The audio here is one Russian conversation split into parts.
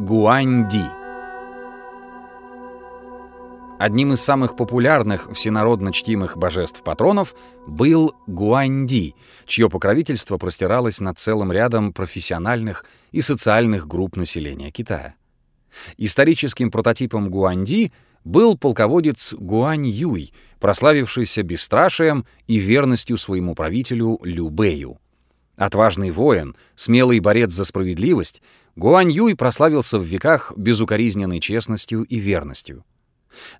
Гуаньди. Одним из самых популярных всенародно чтимых божеств-патронов был Гуаньди, чье покровительство простиралось над целым рядом профессиональных и социальных групп населения Китая. Историческим прототипом Гуаньди был полководец Гуань Юй, прославившийся бесстрашием и верностью своему правителю Лю Бэю. Отважный воин, смелый борец за справедливость, Гуань Юй прославился в веках безукоризненной честностью и верностью.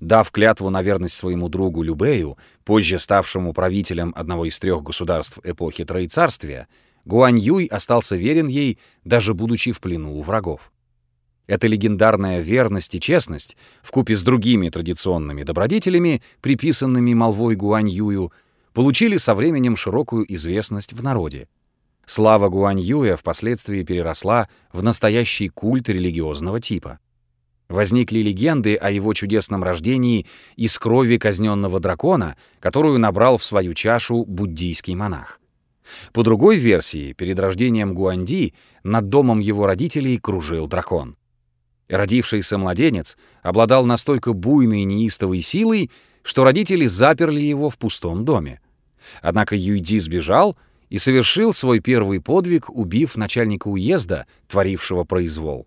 Дав клятву на верность своему другу Любею, позже ставшему правителем одного из трех государств эпохи Троецарствия, Гуань Юй остался верен ей, даже будучи в плену у врагов. Эта легендарная верность и честность, вкупе с другими традиционными добродетелями, приписанными молвой Гуань Юю, получили со временем широкую известность в народе. Слава Гуаньюя впоследствии переросла в настоящий культ религиозного типа. Возникли легенды о его чудесном рождении из крови казненного дракона, которую набрал в свою чашу буддийский монах. По другой версии, перед рождением Гуанди над домом его родителей кружил дракон. Родившийся младенец обладал настолько буйной неистовой силой, что родители заперли его в пустом доме. Однако Юйди сбежал — и совершил свой первый подвиг, убив начальника уезда, творившего произвол.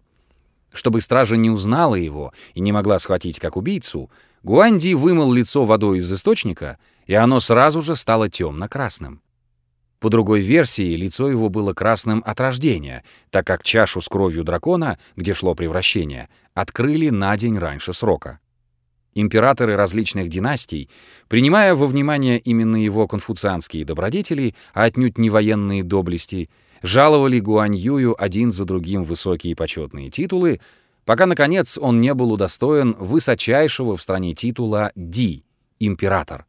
Чтобы стража не узнала его и не могла схватить как убийцу, Гуанди вымыл лицо водой из источника, и оно сразу же стало темно-красным. По другой версии, лицо его было красным от рождения, так как чашу с кровью дракона, где шло превращение, открыли на день раньше срока. Императоры различных династий, принимая во внимание именно его конфуцианские добродетели, а отнюдь не военные доблести, жаловали Гуаньюю один за другим высокие почетные титулы, пока, наконец, он не был удостоен высочайшего в стране титула Ди — император.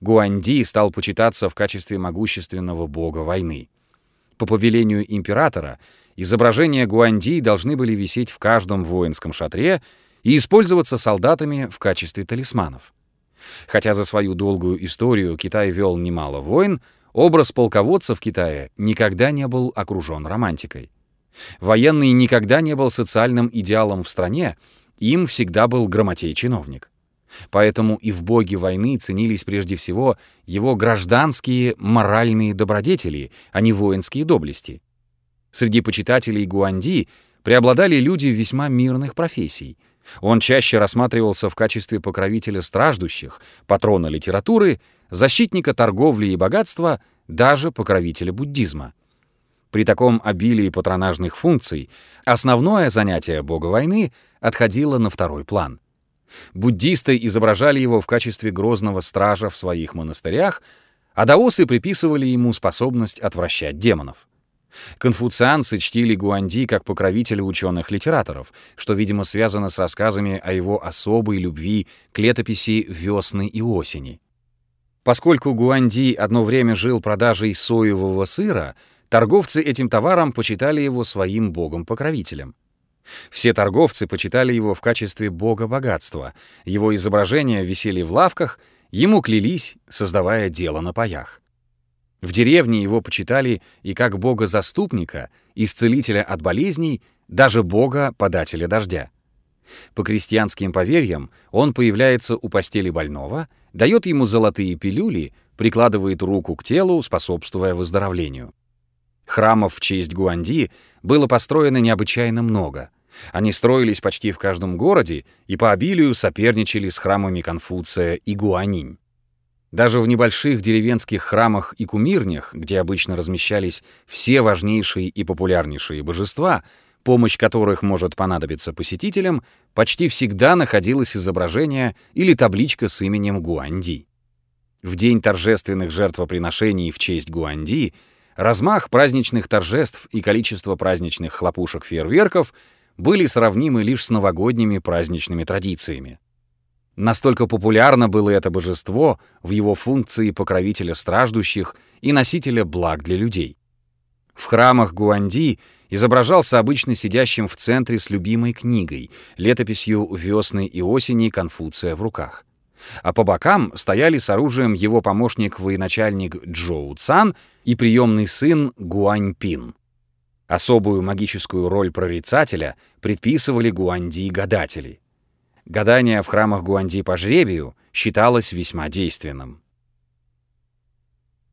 Гуанди стал почитаться в качестве могущественного бога войны. По повелению императора изображения Гуанди должны были висеть в каждом воинском шатре — и использоваться солдатами в качестве талисманов. Хотя за свою долгую историю Китай вел немало войн, образ полководца в Китае никогда не был окружен романтикой. Военный никогда не был социальным идеалом в стране, им всегда был грамотей-чиновник. Поэтому и в боге войны ценились прежде всего его гражданские моральные добродетели, а не воинские доблести. Среди почитателей Гуанди преобладали люди весьма мирных профессий — он чаще рассматривался в качестве покровителя страждущих, патрона литературы, защитника торговли и богатства, даже покровителя буддизма. При таком обилии патронажных функций основное занятие бога войны отходило на второй план. Буддисты изображали его в качестве грозного стража в своих монастырях, а даосы приписывали ему способность отвращать демонов. Конфуцианцы чтили Гуанди как покровителя ученых-литераторов, что, видимо, связано с рассказами о его особой любви к летописи «Весны и осени». Поскольку Гуанди одно время жил продажей соевого сыра, торговцы этим товаром почитали его своим богом-покровителем. Все торговцы почитали его в качестве бога богатства, его изображения висели в лавках, ему клялись, создавая дело на паях. В деревне его почитали и как бога-заступника, исцелителя от болезней, даже бога-подателя дождя. По крестьянским поверьям он появляется у постели больного, дает ему золотые пилюли, прикладывает руку к телу, способствуя выздоровлению. Храмов в честь Гуанди было построено необычайно много. Они строились почти в каждом городе и по обилию соперничали с храмами Конфуция и Гуанинь. Даже в небольших деревенских храмах и кумирнях, где обычно размещались все важнейшие и популярнейшие божества, помощь которых может понадобиться посетителям, почти всегда находилось изображение или табличка с именем Гуанди. В день торжественных жертвоприношений в честь Гуанди размах праздничных торжеств и количество праздничных хлопушек-фейерверков были сравнимы лишь с новогодними праздничными традициями. Настолько популярно было это божество в его функции покровителя страждущих и носителя благ для людей. В храмах Гуанди изображался обычно сидящим в центре с любимой книгой, летописью «Весны и осени» Конфуция в руках. А по бокам стояли с оружием его помощник-военачальник Джоу Цан и приемный сын Гуань Пин. Особую магическую роль прорицателя предписывали гуанди-гадатели. Гадание в храмах Гуанди по жребию считалось весьма действенным.